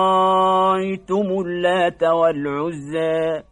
أفرأيتم اللات والعزى